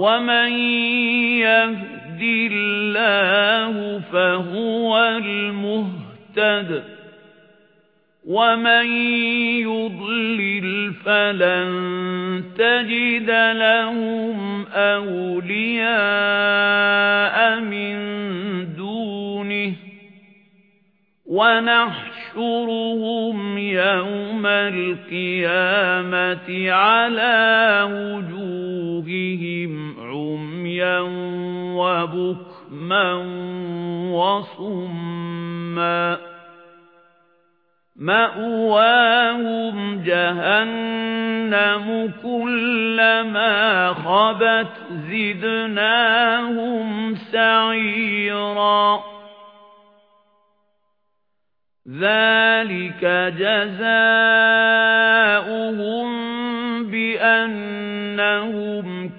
وَمَن يَهْدِ اللَّهُ فَهُوَ الْمُهْتَدِ وَمَن يُضْلِلْ فَلَن تَجِدَ لَهُمْ أَوْلِيَاءَ مِن دُونِهِ وَنَحْشُرُهُمْ يَوْمَ الْقِيَامَةِ عَلَى وُجُوهِهِمْ عُمْيًا وَبُكْمًا وَصُمًّا. مَأْوَاهُمْ جَهَنَّمُ كُلَّمَا خَبَتْ زِدْنَاهُمْ سَعِيرًا. ذَلِكَ جَزَاؤُهُم بِأَنَّهُمْ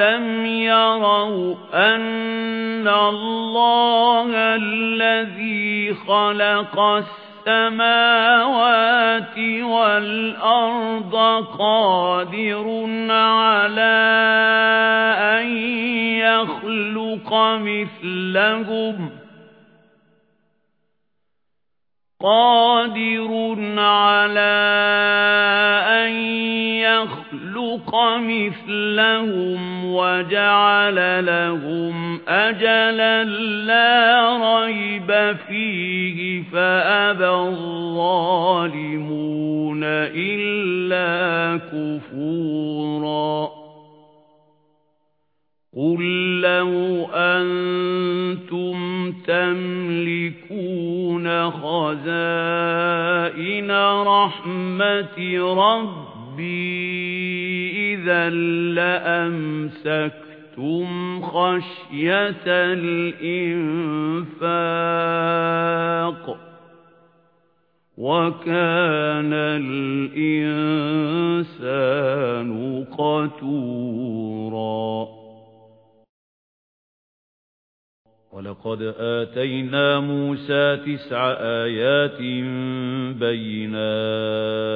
أَوَلَمْ يَرَوْا أَنَّ اللَّهَ الَّذِي خَلَقَ السَّمَاوَاتِ وَالْأَرْضَ قَادِرٌ عَلَى أَن يَخْلُقَ مِثْلَهُمْ قَادِرٌ يَخْلُقَ مِثْلَهُمْ وَجَعَلَ لَهُمْ أَجَلًا لَّا رَيْبَ فِيهِ فَأَبَى الظَّالِمُونَ إِلَّا كُفُورًا. قُل لَّوْ أَنتُمْ تَمْلِكُونَ خَزَائِنَ رَحْمَةِ رَبِّي إِذًا لَّأَمْسَكْتُمْ خَشْيَةَ الْإِنفَاقِ وَكَانَ الْإِنسَانُ قَتُورًا وَلَقَدْ آتَيْنَا مُوسَى تِسْعَ آيَاتٍ بَيِّنَاتٍ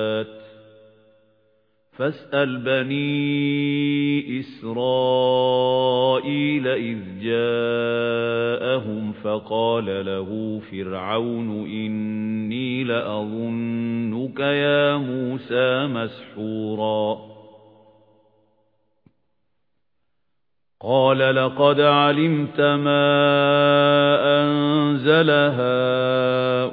فَاسْأَلْ بَنِي إِسْرَائِيلَ إِذْ جَاءَهُمْ فَقَالَ لَهُ فِرْعَوْنُ إِنِّي لَأَظُنُّكَ يَا مُوسَى مَسْحُورًا. قَالَ لَقَدْ عَلِمْتَ مَا أَنزَلَ هَؤُلَاءِ